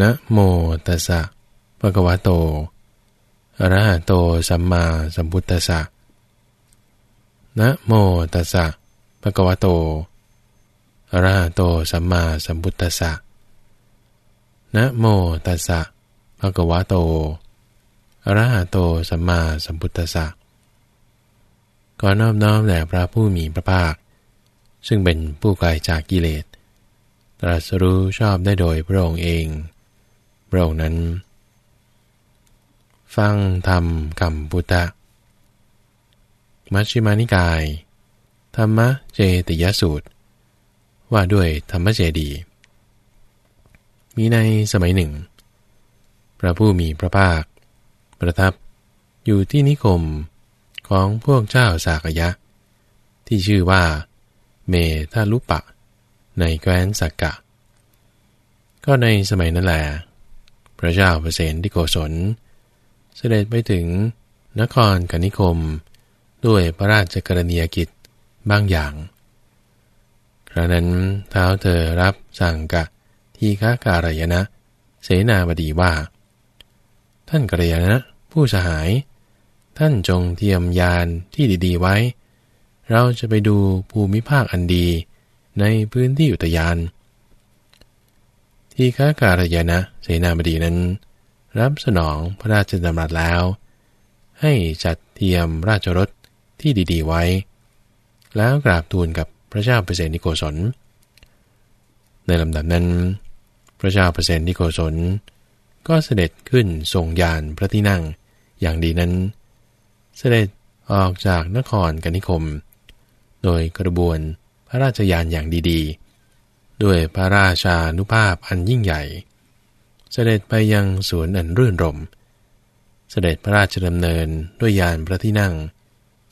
นะโมตัสสะภะคะวะโตอะระหะโตสัมมาสัมพุทธัสสะนะโมตัสสะภะคะวะโตอะระหะโตสัมมาสัมพุทธัสสะนะโมตัสสะภะคะวะโตอะระหะโตสัมมาสัมพุทธัสสะขอนอบน้อมแด่พระผู้มีพระภาค ซึ่งเป็นผู้ไกลจากกิเลส ตรัสรู้ชอบได้โดยพระองค์เอง พระองค์นั้น ฟังธรรมคำพุทธะ มัชฌิมานิกาย ธรรมเจติยสูตร ว่าด้วยธรรมเจดี มีในสมัยหนึ่ง พระผู้มีพระภาค ประทับอยู่ที่นิคมของพวกเจ้าสากยะ ที่ชื่อว่า เมธาลุปะ ในแคว้นสักกะ ก็ในสมัยนั้นแหละ พระเจ้าเปรตที่โกศล เสด็จไปถึงนครกนิคม ด้วยพระราชกรณียกิจบางอย่าง ครั้นั้นเท้าเธอรับสั่งกะทีฆาการยนะ เสนาบดีว่า ท่านกรยานะ ผู้สหาย ท่านจงเทียมยานที่ดีๆไว้ เราจะไปดูภูมิภาคอันดีในพื้นที่อุทยาน ที่ข้าการยานะเสนาบดีนั้น รับสนองพระราชดำรัสแล้ว ให้จัดเทียมราชรถที่ดีๆไว้ แล้วกราบทูลกับพระเจ้าเปรตนิโกศล ในลำดับนั้น พระเจ้าเปรตนิโกศล ก็เสด็จขึ้นทรงยานพระที่นั่งอย่างดีนั้น เสด็จออกจากนครกนิคม โดยกระบวนพระราชยานอย่างดีๆ ด้วยพระราชานุภาพอันยิ่งใหญ่ เสด็จไปยังสวนอันรื่นรม เสด็จพระราชดำเนินด้วยยานพระที่นั่ง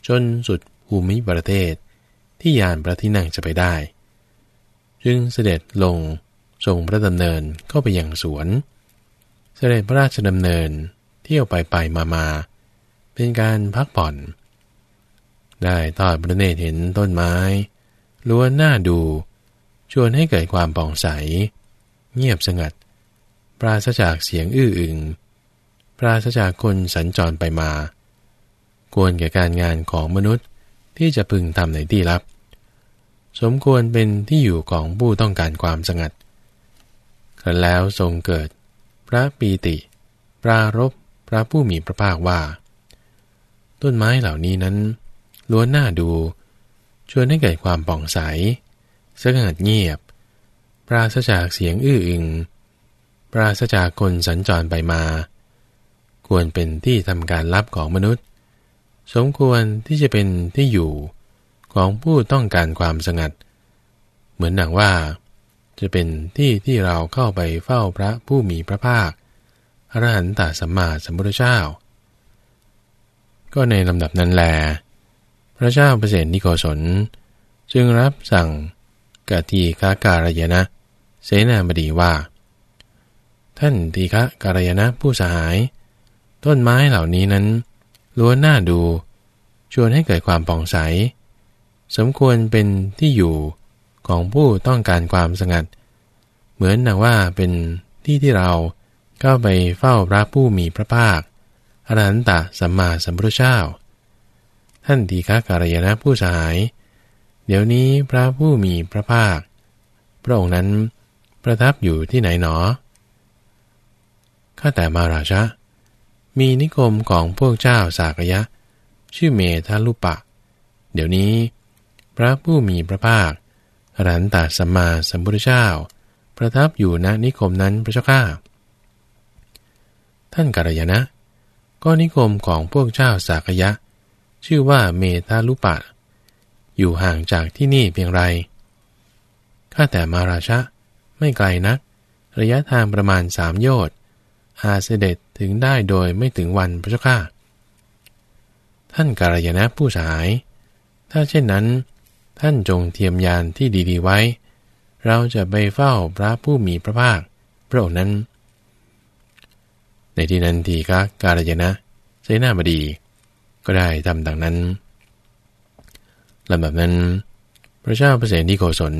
จนสุดภูมิประเทศที่ยานพระที่นั่งจะไปได้ จึงเสด็จลงทรงพระดำเนินเข้าไปยังสวน เสด็จพระราชดำเนินเที่ยวไปไปมามา เป็นการพักผ่อน ได้ทอดพระเนตรเห็นต้นไม้ล้วนน่าดู ชวนให้เกิดความป่องใส เงียบสงัด ปราศจากเสียงอื้ออึง ปราศจากคนสัญจรไปมา ควรแก่การงานของมนุษย์ที่จะพึงทำในที่ลับ สมควรเป็นที่อยู่ของผู้ต้องการความสงัดครั้นแล้วทรงเกิด พระปีติ ปรารบพระผู้มีพระภาคว่า ต้นไม้เหล่านี้นั้นล้วนน่าดู ชวนให้เกิดความป่องใส สงัดเงียบ ปราศจากเสียงอื้ออึง ปราศจากคนสัญจรไปมา ควรเป็นที่ทำการลับของมนุษย์ สมควรที่จะเป็นที่อยู่ของผู้ต้องการความสงัด เหมือนหนังว่า จะเป็นที่ที่เราเข้าไปเฝ้าพระผู้มีพระภาคอรหันตสัมมาสัมพุทธเจ้า ก็ในลำดับนั้นแล พระเจ้าเปรตนิโกศลจึงรับสั่ง กะทีฆาการยนะ เสนาบดีว่า ท่านทีฆะการยนะผู้สหาย ต้นไม้เหล่านี้นั้นล้วนน่าดู ชวนให้เกิดความป่องใส สมควรเป็นที่อยู่ของผู้ต้องการความสงัด เหมือนนังว่าเป็นที่ที่เราเข้าไปเฝ้าพระผู้มีพระภาคอรหันตสัมมาสัมพุทธเจ้า ท่านทีฆาการยนะผู้สหาย เดี๋ยวนี้พระผู้มีพระภาค พระองค์นั้นประทับอยู่ที่ไหนหนอ ข้าแต่มาราชะ มีนิคมของพวกเจ้าสากยะ ชื่อเมธาลุปะ เดี๋ยวนี้ พระผู้มีพระภาคอรันตสัมมาสัมพุทธเจ้า ประทับอยู่ณนิคมนั้นพระเจ้าข้า ท่านกาลยนะ ก็นิคมของพวกเจ้าสากยะ ชื่อว่าเมธาลุปะ อยู่ห่างจากที่นี่เพียงไร ข้าแต่มาราชะ ไม่ไกลนัก ระยะทางประมาณสามโยชน์อาเสด็จถึงได้โดยไม่ถึงวันพระเจ้าข้า ท่านกาลยนะผู้สาย ถ้าเช่นนั้น ท่านจงเทียมยานที่ดีๆไว้ เราจะไปเฝ้าพระผู้มีพระภาคพระองค์นั้น ในที่นั้นทีกะกาลยนะเสนาบดี ก็ได้ทำดังนั้น ลำดับนั้น พระเจ้าเปรตนิโกศล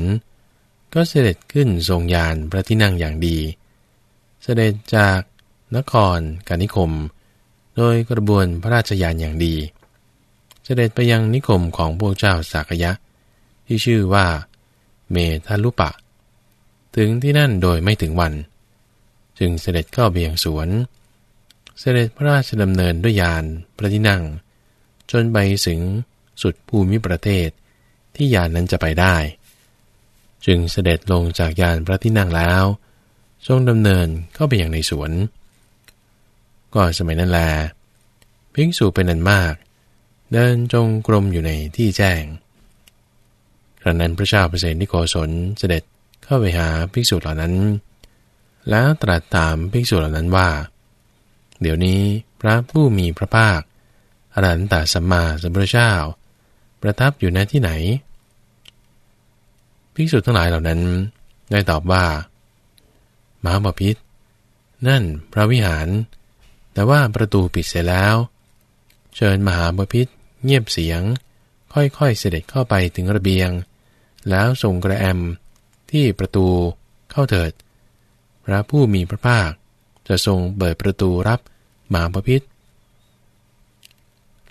ก็เสด็จขึ้นทรงยานพระที่นั่งอย่างดี เสด็จจากนครกานิคม โดยกระบวนพระราชยานอย่างดี เสด็จไปยังนิคมของพวกเจ้าสากยะ ที่ชื่อว่า เมทัลุปะ ถึงที่นั่นโดยไม่ถึงวัน จึงเสด็จเข้าไปยังสวน เสด็จพระราชดำเนินด้วยยานพระที่นั่ง จนไปถึง สุดภูมิประเทศ ที่ยานนั้นจะไปได้ จึงเสด็จลงจากยานพระที่นั่งแล้ว ทรงดำเนินเข้าไปอย่างในสวน ก็สมัยนั้นแลภิกษุเป็นนันมาก เดินจงกรมอยู่ในที่แจ้งครั้นั้นพระเจ้าเปรตนิโกศลเสด็จเข้าไปหาภิกษุเหล่านั้น แล้วตรัสถามภิกษุเหล่านั้นว่า เดี๋ยวนี้พระผู้มีพระภาคอรหันตสัมมาสัมพุทธเจ้า ประทับอยู่ณที่ไหน ภิกษุทั้งหลายเหล่านั้น ได้ตอบว่ามหาบพิษนั่นพระวิหาร แต่ว่าประตูปิดเสร็จแล้ว เชิญมหาบพิษเงียบเสียง ค่อยๆเสด็จเข้าไปถึงระเบียง แล้วส่งกระแอมที่ประตูเข้าเถิด พระผู้มีพระภาค จะทรงเปิดประตูรับมหาบพิษ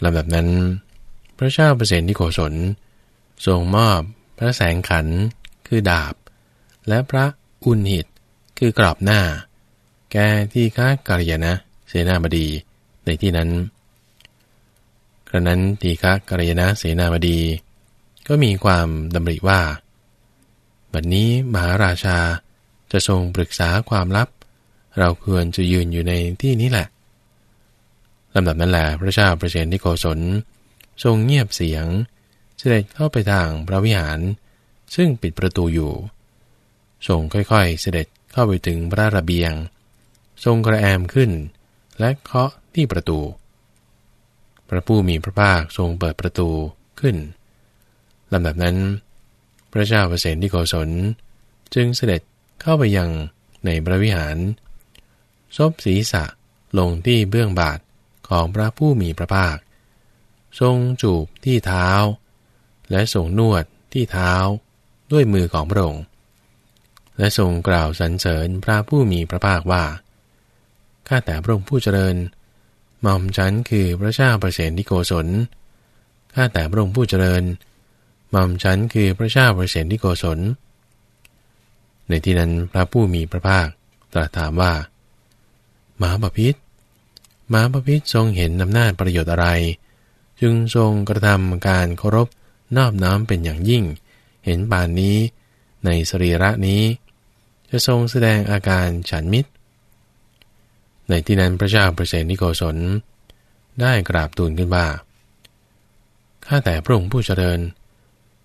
ลำดับนั้น พระเจ้าเปรตนิโกศลทรงมอบพระแสงขันคือดาบ และพระอุณหิตคือกรอบหน้า แกที่ค้ากริยนะเสนาบดีในที่นั้น กระนั้นตีฆากริยนะเสนาบดี ก็มีความดำริว่า บัดนนี้มหาราชาจะทรงปรึกษาความลับ เราควรจะยืนอยู่ในที่นี้แหละลำดับนั้นแหละพระเจ้าประเชนที่โกศล ทรงเงียบเสียง เสด็จเข้าไปทางพระวิหาร ซึ่งปิดประตูอยู่ ทรงค่อยๆเสด็จเข้าไปถึงพระระเบียง ทรงกระแอมขึ้น และเคาะที่ประตู พระผู้มีพระภาคทรงเปิดประตูขึ้นลำดับนั้น พระเจ้าเปรตที่โกศลจึงเสด็จเข้าไปยังในพระวิหารซบศีรษะลงที่เบื้องบาทของพระผู้มีพระภาค ทรงจูบที่เท้า และทรงนวดที่เท้าด้วยมือของพระองค์ และทรงกล่าวสรรเสริญพระผู้มีพระภาคว่า ข้าแต่พระองค์ผู้เจริญหม่อมฉันคือพระเจ้าประเสนทิโกศล ข้าแต่พระองค์ผู้เจริญหม่อมฉันคือพระเจ้าประเสนทิโกศล ในที่นั้นพระผู้มีพระภาคตรัสถามว่าหมาบพิษหมาบพิษทรงเห็นอำนาจประโยชน์อะไร จึงทรงกระทำการเคารพนอบน้อมเป็นอย่างยิ่ง เห็นป่านนี้ในสรีระนี้ จะทรงแสดงอาการฉันมิตร ในที่นั้นพระเจ้าประเสนิโกศล ได้กราบทูลขึ้นว่าข้าแต่พระองค์ผู้เจริญ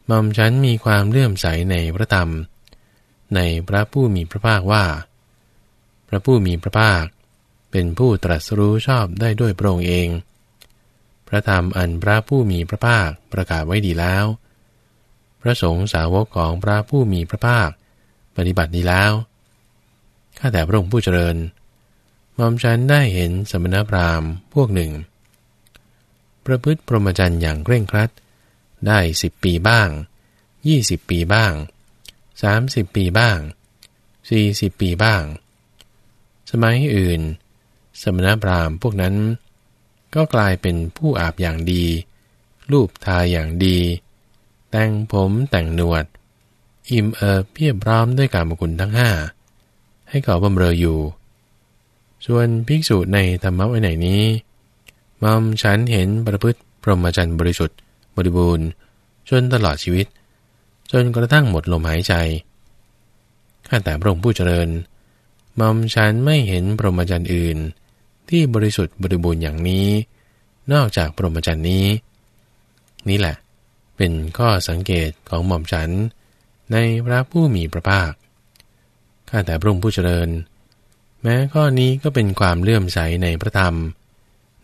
มอมฉันมีความเลื่อมใสในพระธรรม ในพระผู้มีพระภาคว่า พระผู้มีพระภาค เป็นผู้ตรัสรู้ชอบได้ด้วยพระองค์เอง พระธรรมอันพระผู้มีพระภาคประกาศไว้ดีแล้ว พระสงฆ์สาวกของพระผู้มีพระภาค ปฏิบัติดีแล้ว ข้าแต่พระองค์ผู้เจริญมอมฉันได้เห็นสมณพราหมณ์พวกหนึ่ง ประพฤติพรหมจรรย์อย่างเคร่งครัด ได้สิบปีบ้างยี่สิบปีบ้างสามสิบปีบ้างสี่สิบปีบ้าง สมัยอื่น สมณพราหมณ์พวกนั้น ก็กลายเป็นผู้อาบอย่างดี รูปทาอย่างดี แต่งผมแต่งหนวด อิ่มเอิบเพียบพร้อมด้วยการมกุลทั้งห้าให้เขาบำเรออยู่ ส่วนภิกษุในธรรมะวินัยนี้มอมฉันเห็นประพฤติพรหมจรรย์บริสุทธิ์บริบูรณ์จนตลอดชีวิต จนกระทั่งหมดลมหายใจข้าแต่พระองค์ผู้เจริญมอมฉันไม่เห็นพรหมจรรย์อื่น ที่บริสุทธิ์บริบูรณ์อย่างนี้ นอกจากพรหมจรรย์นี้ นี่แหละ เป็นข้อสังเกตของหม่อมฉัน ในพระผู้มีพระภาคข้าแต่พระองค์ผู้เจริญ แม้ข้อนี้ก็เป็นความเลื่อมใสในพระธรรม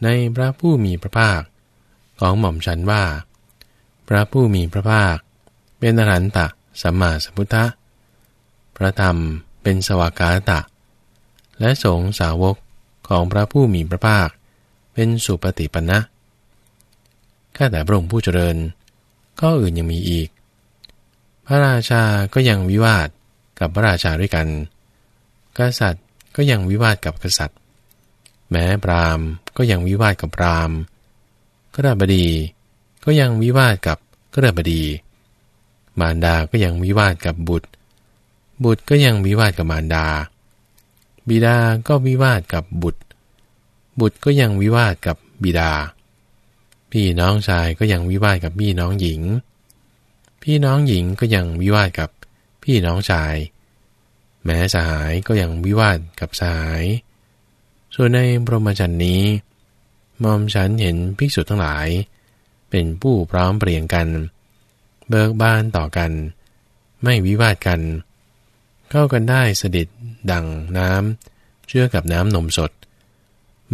ในพระผู้มีพระภาค ของหม่อมฉันว่า พระผู้มีพระภาค เป็นอรหันตะสัมมาสัมพุทธะพระธรรมเป็นสวากาตะ และสงสาวก ของพระผู้มีพระภาค เป็นสุปฏิปันนะข้าแต่พระองค์ผู้เจริญ ก็อื่นยังมีอีก พระราชาก็ยังวิวาทกับพระราชาด้วยกัน กษัตริย์ก็ยังวิวาทกับกษัตริย์ แม้พราหมณ์ก็ยังวิวาทกับพราหมณ์กระบดีก็ยังวิวาทกับกระบดี มารดาก็ยังวิวาทกับบุตร บุตรก็ยังวิวาทกับมารดา บิดาก็วิวาทกับบุตร บุตรก็ยังวิวาทกับบิดา พี่น้องชายก็ยังวิวาทกับพี่น้องหญิง พี่น้องหญิงก็ยังวิวาทกับพี่น้องชาย แม้สหายก็ยังวิวาทกับสหาย ส่วนในบรมจันทร์นี้มอมฉันเห็นภิกษุทั้งหลาย เป็นผู้พร้อมเปลี่ยนกัน เบิกบานต่อกัน ไม่วิวาทกัน เข้ากันได้สดิดดังน้ำเชื่อกับน้ำนมสด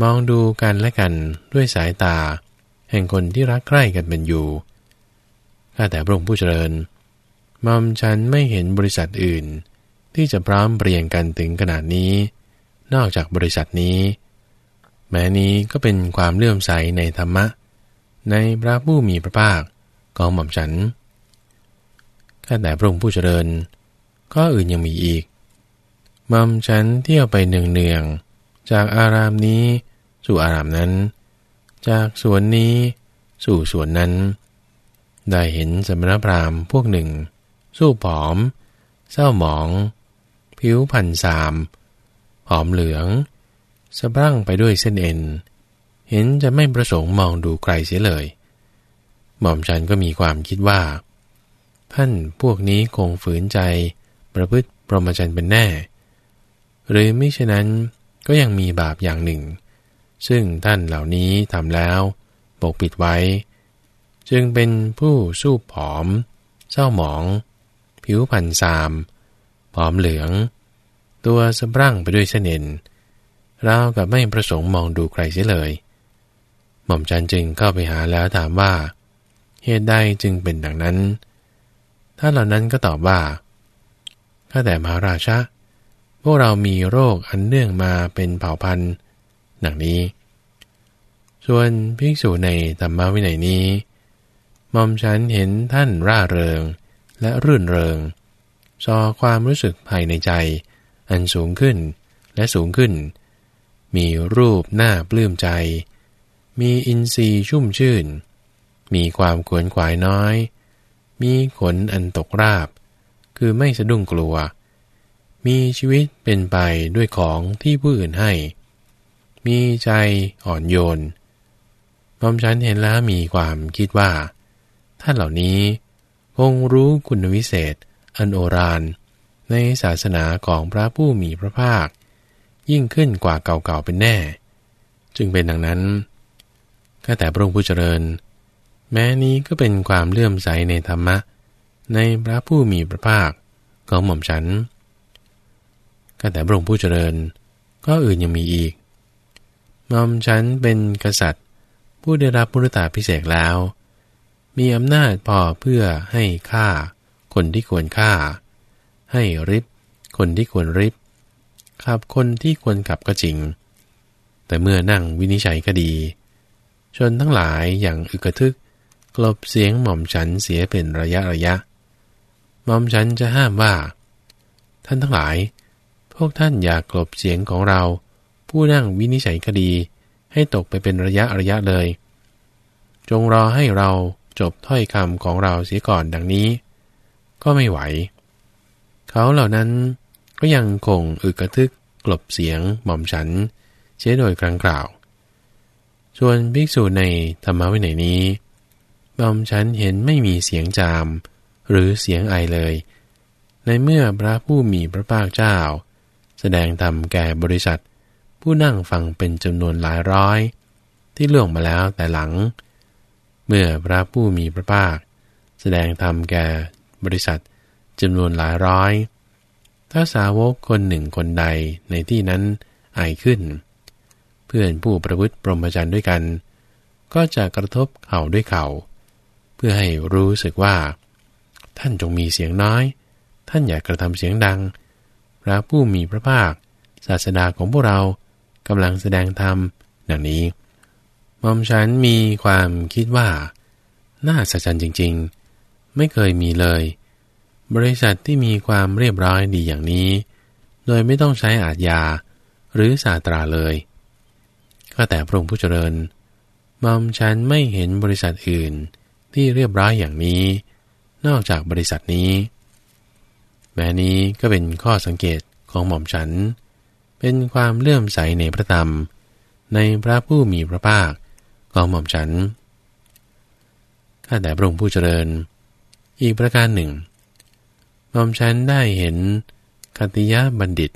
มองดูกันและกันด้วยสายตา แห่งคนที่รักใคร่กันเป็นอยู่ข้าแต่พระองค์ผู้เจริญมอมฉันไม่เห็นบริษัทอื่น ที่จะพร้อมเปลี่ยนกันถึงขนาดนี้ นอกจากบริษัทนี้ แม้นี้ก็เป็นความเลื่อมใสในธรรมะ ในพระผู้มีพระภาคของหม่อมฉันข้าแต่พระองค์ผู้เจริญ ก็อื่นยังมีอีกมอมฉันเที่ยวไปเนืองๆ จากอารามนี้สู่อารามนั้น จากสวนนี้สู่สวนนั้น ได้เห็นสมณพราหมณ์พวกหนึ่ง สู้ผอม เศร้าหมอง ผิวพันสามผอมเหลืองสะบั้งไปด้วยเส้นเอ็น เห็นจะไม่ประสงค์มองดูใครเสียเลย หม่อมฉันก็มีความคิดว่า ท่านพวกนี้คงฝืนใจ ประพฤติปรหมจันเป็นแน่ หรือไม่เช่นนั้นก็ยังมีบาปอย่างหนึ่ง ซึ่งท่านเหล่านี้ทำแล้วปกปิดไว้ จึงเป็นผู้สู้ผอม เศร้าหมอง ผิวพันซามผอมเหลือง ตัวสะบรั่งไปด้วยเสน่นราวกับไม่ประสงค์มองดูใครเสียเลย หม่อมจันจึงเข้าไปหาแล้วถามว่า เหตุใดจึงเป็นดังนั้น ถ้าเหล่านั้นก็ตอบว่า ข้าแต่มหาราชาพวกเรามีโรคอันเนื่องมาเป็นเผ่าพันธุ์ดังนี้ ส่วนภิกษุในธรรมวินัยนี้มอมฉันเห็นท่านร่าเริงและรื่นเริงซอความรู้สึกภายในใจ อันสูงขึ้นและสูงขึ้น มีรูปหน้าปลื้มใจ มีอินทรีย์ชุ่มชื่น มีความขวนขวายน้อย มีขนอันตกราบ คือไม่สะดุ้งกลัว มีชีวิตเป็นไปด้วยของที่ผู้อื่นให้ มีใจอ่อนโยนมอมฉันเห็นแล้วมีความคิดว่า ท่านเหล่านี้คงรู้คุณวิเศษ อันโอรานในศาสนาของพระผู้มีพระภาค ยิ่งขึ้นกว่าเก่าๆเป็นแน่ จึงเป็นดังนั้นข้าแต่พระองค์ผู้เจริญ แม้นี้ก็เป็นความเลื่อมใสในธรรมะ ในพระผู้มีพระภาคของหม่อมฉันข้าแต่พระองค์ผู้เจริญ ก็อื่นยังมีอีกหม่อมฉันเป็นกษัตริย์ ผู้ได้รับมุรตาพิเศษแล้ว มีอำนาจพอเพื่อให้ฆ่า คนที่ควรฆ่า ให้ริบคนที่ควรริบขับคนที่ควรขับก็จริง แต่เมื่อนั่งวินิจฉัยคดี ชนทั้งหลายอย่างอึกทึกกลบเสียงหม่อมฉันเสียเป็นระยะระยะ หม่อมฉันจะห้ามว่า ท่านทั้งหลาย พวกท่านอย่ากลบเสียงของเรา ผู้นั่งวินิจฉัยคดี ให้ตกไปเป็นระยะระยะเลย จงรอให้เราจบถ้อยคำของเราเสียก่อนดังนี้ ก็ไม่ไหว เขาเหล่านั้นก็ยังคงอึกกระทึกกลบเสียงหม่อมฉันเช่โดยครั้งกล่าว ส่วนภิกษุในธรรมวินัยนี้หม่อมฉันเห็นไม่มีเสียงจาม หรือเสียงไอเลย ในเมื่อพระผู้มีพระภาคเจ้า แสดงธรรมแก่บริษัท ผู้นั่งฟังเป็นจำนวนหลายร้อย ที่ล่วงมาแล้วแต่หลัง เมื่อพระผู้มีพระภาค แสดงธรรมแก่บริษัทจำนวนหลายร้อย ถ้าสาวกคนหนึ่งคนใดในที่นั้นไอขึ้น เพื่อนผู้ประพฤติปรมจันด้วยกัน ก็จะกระทบเข่าด้วยเข่า เพื่อให้รู้สึกว่า ท่านจงมีเสียงน้อย ท่านอย่ากระทำเสียงดัง พระผู้มีพระภาค ศาสดาของพวกเรากำลังแสดงธรรมดังนี้มอมฉันมีความคิดว่า น่าสัจจ์จริง ๆ ไม่เคยมีเลย บริษัทที่มีความเรียบร้อยดีอย่างนี้ โดยไม่ต้องใช้อาทยาหรือศาสตราเลย ก็แต่พระองค์ผู้เจริญมอมฉันไม่เห็นบริษัทอื่นที่เรียบร้อยอย่างนี้ นอกจากบริษัทนี้ แม้นี้ก็เป็นข้อสังเกตของหม่อมฉัน เป็นความเลื่อมใสในพระธรรม ในพระผู้มีพระภาคของหม่อมฉันข้าแต่พระองค์ผู้เจริญ อีกประการหนึ่งหม่อมฉันได้เห็นคติยะบัณฑิต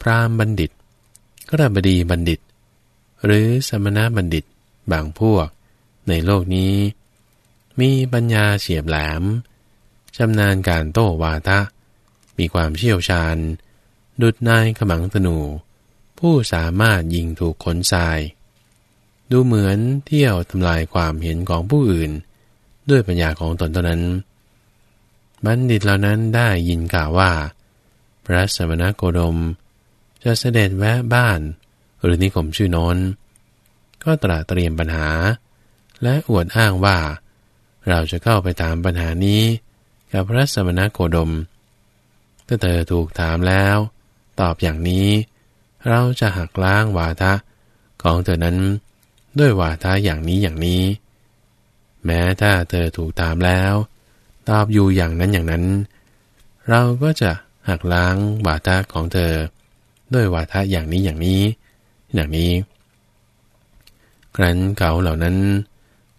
พรามบัณฑิตกระบดีบัณฑิต หรือสมณะบัณฑิตบางพวกในโลกนี้ มีปัญญาเฉียบแหลมชำนาญการโต้วาทะ มีความเชี่ยวชาญ ดุดนายขมังธนู ผู้สามารถยิงถูกขนทราย ดูเหมือนเที่ยวทำลายความเห็นของผู้อื่น ด้วยปัญญาของตนเท่านั้น บัณฑิตเหล่านั้นได้ยินข่าวว่า พระสมณโคดม จะเสด็จแวะบ้าน หรือนิคมชื่อนนก็ตระเตรียมปัญหา และอวดอ้างว่า เราจะเข้าไปถามปัญหานี้ กับพระสมณโคดม ถ้าเธอถูกถามแล้ว ตอบอย่างนี้ เราจะหักล้างวาทะของเธอนั้นด้วยวาทะอย่างนี้อย่างนี้ แม้ถ้าเธอถูกถามแล้ว ตอบอยู่อย่างนั้นอย่างนั้น เราก็จะหักล้างวาทะของเธอ ด้วยวาทะอย่างนี้อย่างนี้ อย่างนี้ครั้นเขาเหล่านั้น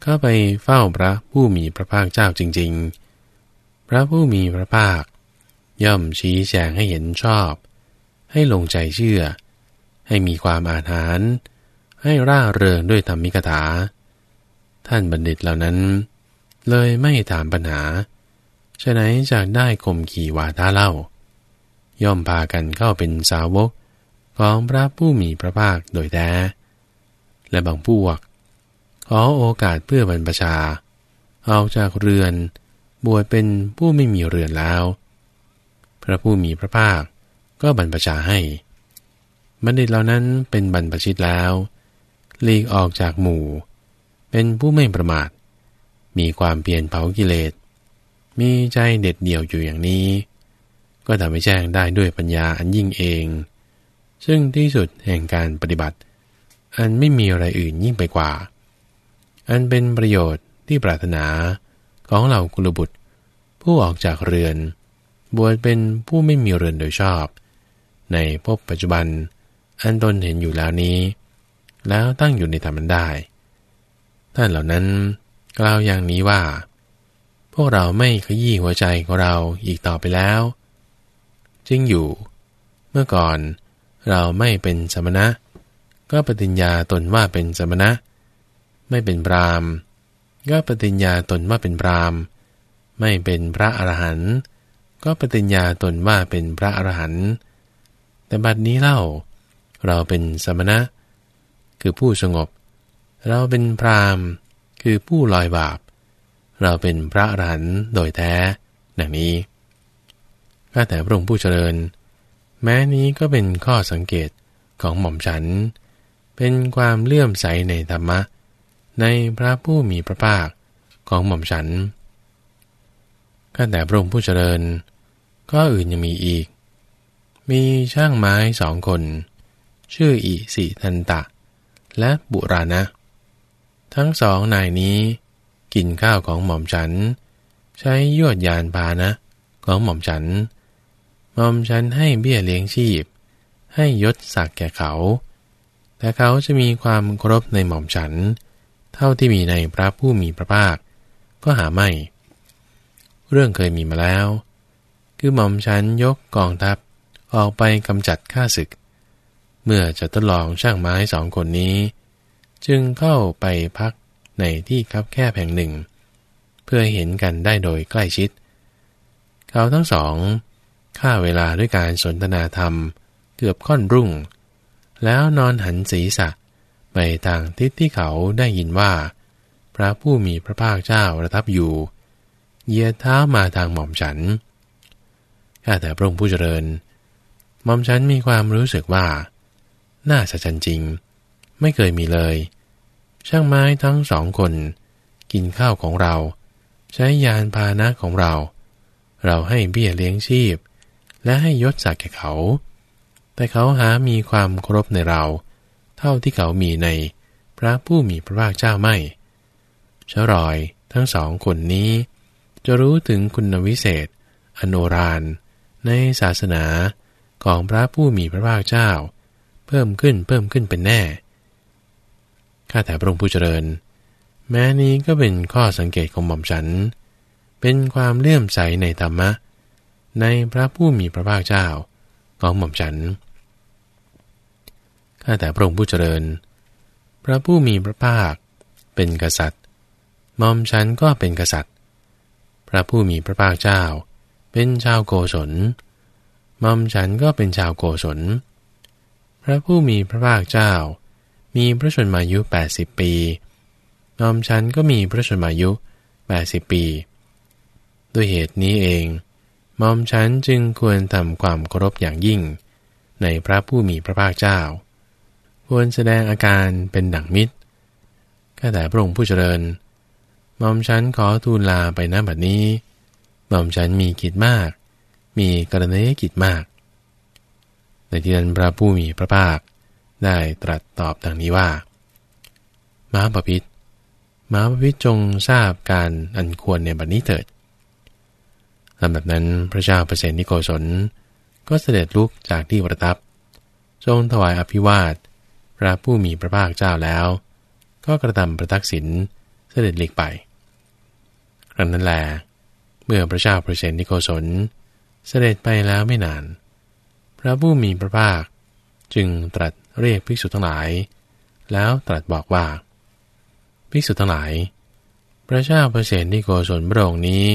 เข้าไปเฝ้าพระผู้มีพระภาคเจ้าจริง ๆ พระผู้มีพระภาค ย่อมชี้แจงให้เห็นชอบ ให้ลงใจเชื่อ ให้มีความอาถรรพ์ให้ร่าเริงด้วยธรรมิกถา ท่านบัณฑิตเหล่านั้น เลยไม่ถามปัญหาฉะนั้นจากได้ข่มขี่วาทาเล่า ย่อมพากันเข้าเป็นสาวกของพระผู้มีพระภาคโดยแท้และบางพวก ขอโอกาสเพื่อบรรพชาออกจากเรือน บวชเป็นผู้ไม่มีเรือนแล้ว พระผู้มีพระภาคก็บรรพชาให้ บัณฑิตเหล่านั้นเป็นบรรพชิตแล้วหลีกออกจากหมู่ เป็นผู้ไม่ประมาท มีความเปลี่ยนเผากิเลส มีใจเด็ดเดี่ยวอยู่อย่างนี้ ก็ทำให้แจ้งได้ด้วยปัญญาอันยิ่งเอง ซึ่งที่สุดแห่งการปฏิบัติ อันไม่มีอะไรอื่นยิ่งไปกว่า อันเป็นประโยชน์ที่ปรารถนาของเหล่ากุลบุตร ผู้ออกจากเรือน บวชเป็นผู้ไม่มีเรือนโดยชอบ ในภพปัจจุบัน อันตนเห็นอยู่แล้วนี้ แล้วตั้งอยู่ในธรรมันได้ ท่านเหล่านั้นกล่าวอย่างนี้ว่า พวกเราไม่ขยี้หัวใจของเราอีกต่อไปแล้วจริงอยู่ เมื่อก่อนเราไม่เป็นสมณะ ก็ปฏิญญาตนว่าเป็นสมณะ ไม่เป็นพรามก็ปฏิญญาตนว่าเป็นพรามไม่เป็นพระอรหันต์ก็ปฏิญญาตนว่าเป็นพระอรหันต์แต่บัดนี้เล่า เราเป็นสมณะ คือผู้สงบ เราเป็นพรามคือผู้ลอยบาป เราเป็นพระอรหันต์โดยแท้ดังนี้ข้าแต่พระองค์ผู้เจริญ แม้นี้ก็เป็นข้อสังเกตของหม่อมฉัน เป็นความเลื่อมใสในธรรมะ ในพระผู้มีพระภาคของหม่อมฉันก็แต่พระองค์ผู้เจริญ ก็อื่นยังมีอีก มีช่างไม้สองคน ชื่ออิสิทันตะ และบุรานะ ทั้งสองนายนี้ กินข้าวของหม่อมฉัน ใช้ยวดยานพานะของหม่อมฉัน หม่อมฉันให้เบี้ยเลี้ยงชีพ ให้ยศศักดิ์แก่เขา แต่เขาจะมีความเคารพในหม่อมฉันเเท่าที่มีในพระผู้มีพระภาค ก็หาไม่ เรื่องเคยมีมาแล้ว คือหม่อมฉันยกกองทัพออกไปกำจัดข้าศึก เมื่อจะทดลองช่างไม้สองคนนี้ จึงเข้าไปพักในที่คับแคบแห่งหนึ่ง เพื่อเห็นกันได้โดยใกล้ชิด เขาทั้งสองฆ่าเวลาด้วยการสนทนาธรรมเกือบค่อนรุ่ง แล้วนอนหันศีรษะ ไปทางทิศที่เขาได้ยินว่า พระผู้มีพระภาคเจ้าประทับอยู่เยียเท้ามาทางหม่อมฉันข้าแต่พระองค์ผู้เจริญหม่อมฉันมีความรู้สึกว่า น่าสะใจจริง ไม่เคยมีเลย ช่างไม้ทั้งสองคน กินข้าวของเรา ใช้ยานพาหนะของเรา เราให้เบี้ยเลี้ยงชีพ และให้ยศศักดิ์แก่เขา แต่เขาหามีความเคารพในเรา เท่าที่เขามีในพระผู้มีพระภาคเจ้าไม่ชรอยทั้งสองคนนี้ จะรู้ถึงคุณวิเศษ อโนรานในศาสนาของพระผู้มีพระภาคเจ้า เพิ่มขึ้นเพิ่มขึ้นเป็นแน่ ข้าแต่พระองค์ผู้เจริญ แม้นี้ก็เป็นข้อสังเกตของหม่อมฉัน เป็นความเลื่อมใสในธรรมะ ในพระผู้มีพระภาคเจ้า ของหม่อมฉัน ข้าแต่พระองค์ผู้เจริญ พระผู้มีพระภาค เป็นกษัตริย์มอมฉันก็เป็นกษัตริย์ พระผู้มีพระภาคเจ้า เป็นชาวโกศลมอมฉันก็เป็นชาวโกศล พระผู้มีพระภาคเจ้า มีพระชนมายุ 80 ปีมอมฉันก็มีพระชนมายุ 80 ปี ด้วยเหตุนี้เองมอมฉันจึงควรทำความเคารพอย่างยิ่ง ในพระผู้มีพระภาคเจ้า ควรแสดงอาการเป็นดั่งมิตรข้าแต่พระองค์ผู้เจริญหม่อมฉันขอทูลลาไปณบัดนี้หม่อมฉันมีกิจมาก มีกรณียกิจมาก ในที่นั้นพระผู้มีพระภาคได้ตรัสตอบดังนี้ว่า ม้าปพิธม้าปพิธจงทราบการอันควรในบัดนี้เถิดลำดับนั้นพระเจ้าเปรตนิโกศลก็เสด็จลุกจากที่ประทับ ทรงถวายอภิวาท พระผู้มีพระภาคเจ้าแล้ว ก็กระทำประทักษิณเสด็จหลีกไป ครั้งนั้นแล เมื่อพระเจ้าเปรตนิโกศล เสด็จไปแล้วไม่นาน พระผู้มีพระภาคจึงตรัสเรียกภิกษุทั้งหลาย แล้วตรัสบอกว่า ภิกษุทั้งหลาย พระเจ้าเปรนิโกศลพระองค์นี้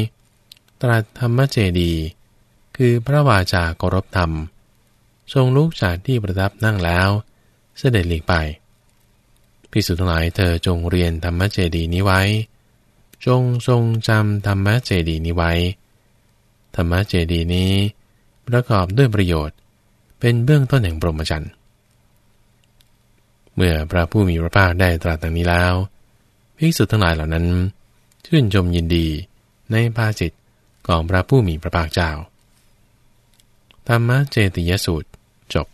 ตรัสธรรมเจดี คือพระวาจากรบธรรม ทรงลุกจากที่ประทับนั่งแล้ว เสด็จหลีกไปภิกษุทั้งหลายเธอจงเรียนธรรมเจดีนี้ไว้ จงทรงจำธรรมะเจดีนี้ไว้ ธรรมะเจดีนี้ประกอบด้วยประโยชน์ เป็นเบื้องต้นแห่งปรมจันทร์เมื่อพระผู้มีพระภาคได้ตรัสดังนี้แล้วภิกษุทั้งหลายเหล่านั้น ชื่นชมยินดีในภาสิทธิ์ของพระผู้มีพระภาคเจ้า ธรรมะเจติยสูตรจบ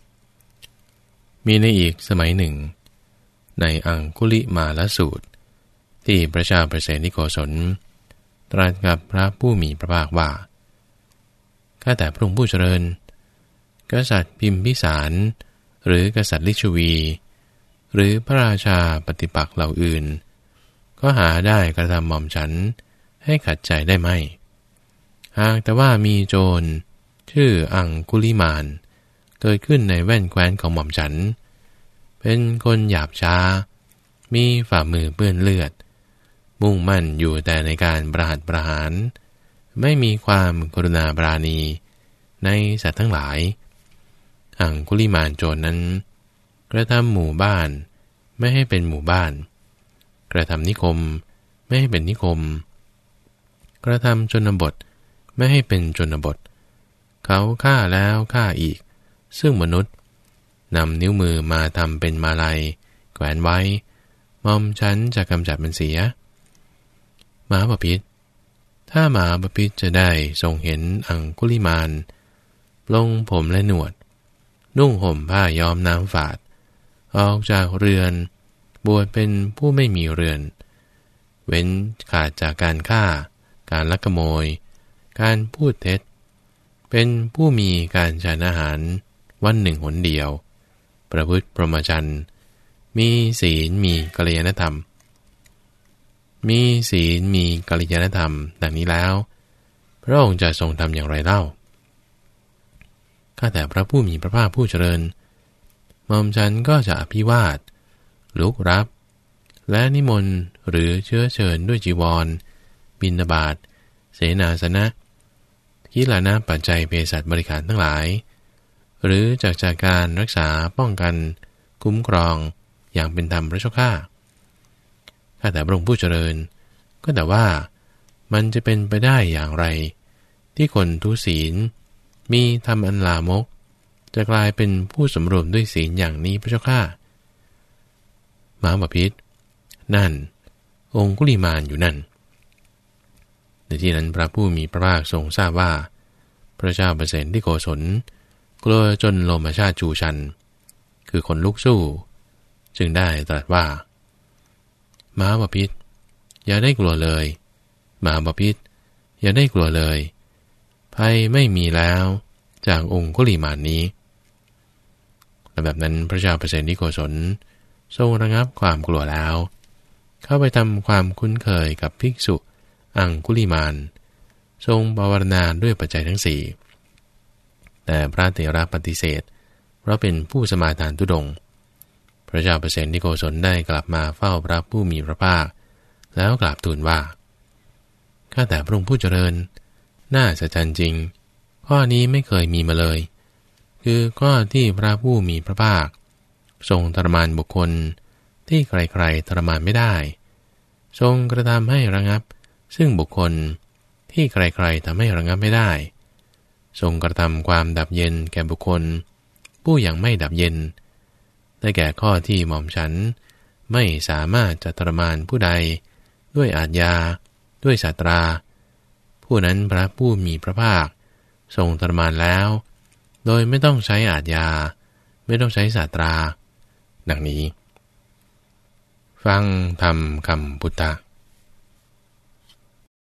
มีในอีกสมัยหนึ่ง ในอังคุลิมาลสูตร ที่พระเจ้าประเสนิโกศล ตรัสกับพระผู้มีพระภาคว่าข้าแต่พระองค์ผู้เจริญ กษัตริย์พิมพิสาร หรือกษัตริย์ลิชวี หรือพระราชาปฏิปักษ์เหล่าอื่น ก็หาได้กระทำหม่อมฉันให้ขัดใจได้ไหม หากแต่ว่ามีโจร ชื่ออังคุลิมาน เกิดขึ้นในแว่นแคว้นของหม่อมฉัน เป็นคนหยาบช้า มีฝ่ามือเปื้อนเลือด มุ่งมั่นอยู่แต่ในการประหัตประหาร ไม่มีความกรุณาบราณี ในสัตว์ทั้งหลายอังคุลิมานโจรนั้น กระทำหมู่บ้านไม่ให้เป็นหมู่บ้าน กระทำนิคมไม่ให้เป็นนิคม กระทำชนบทไม่ให้เป็นชนบท เขาฆ่าแล้วฆ่าอีก ซึ่งมนุษย์นำนิ้วมือมาทำเป็นมาลัย แขวนไว้ มอมฉันจะกำจัดมันเสียหมาบพิษถ้าหมาบพิษจะได้ทรงเห็นอังคุลิมานลงผมและหนวด นุ่งห่มผ้าย้อมน้ำฝาด ออกจากเรือน บวชเป็นผู้ไม่มีเรือน เว้นขาดจากการฆ่า การลักขโมย การพูดเท็จ เป็นผู้มีการฉันอาหาร วันหนึ่งหนเดียว ประพฤติประมาจันมีศีลมีกัลยาณธรรม มีศีลมีกัลยาณธรรม ดังนี้แล้ว พระองค์จะทรงทำอย่างไรเล่า ข้าแต่พระผู้มีพระภาคผู้เจริญมอมฉันก็จะอภิวาท ลุกรับ และนิมนต์หรือเชื้อเชิญด้วยจีวร บินาบาตเสนาสนะกิลานะปัจจัยเภสัชบริการทั้งหลาย หรือจากจากการรักษาป้องกัน คุ้มครองอย่างเป็นธรรมพระเจ้าข้าข้าแต่พระองค์ผู้เจริญ ก็แต่ว่ามันจะเป็นไปได้อย่างไร ที่คนทุศีล มีทำอันลามก จะกลายเป็นผู้สำรวมด้วยศีลอย่างนี้พระเจ้าข้าหมาบพิษนั่น องคุลิมานอยู่นั่น ในที่นั้นพระผู้มีพระภาคทรงทราบว่า พระเจ้าเปรตที่โกศล กลัวจนลมชาติจูชัน คือคนลุกสู้ จึงได้ตรัสว่า ม้าบพิษอย่าได้กลัวเลยม้าบพิษอย่าได้กลัวเลย ภัยไม่มีแล้วจากองคุลีมานนี้และแบบนั้นพระเจ้าเปรตนิโกศลทรงระงับความกลัวแล้ว เข้าไปทำความคุ้นเคยกับภิกษุอังคุลิมาน ทรงบวรณาด้วยปัจจัยทั้งสี่ แต่พระเถระปฏิเสธ เพราะเป็นผู้สมาทานทุดง พระเจ้าเปรตนิโกศลได้กลับมาเฝ้าพระผู้มีพระภาค แล้วกราบทูลว่า ข้าแต่พระองค์ผู้เจริญ น่าสะใจจริง ข้อนี้ไม่เคยมีมาเลย คือข้อที่พระผู้มีพระภาค ทรงทรมานบุคคลที่ใครๆทรมานไม่ได้ ทรงกระทำให้ระงับ ซึ่งบุคคลที่ใครๆทำให้ระงับไม่ได้ ทรงกระทำความดับเย็นแก่บุคคล ผู้ยังไม่ดับเย็น ได้แก่ข้อที่หม่อมฉัน ไม่สามารถจะทรมานผู้ใด ด้วยอาญาด้วยศาตรา ผู้นั้นพระผู้มีพระภาค ทรงทรมานแล้ว โดยไม่ต้องใช้อาญาไม่ต้องใช้ศาตรา ดังนี้ ฟังธรรมคำพุทธ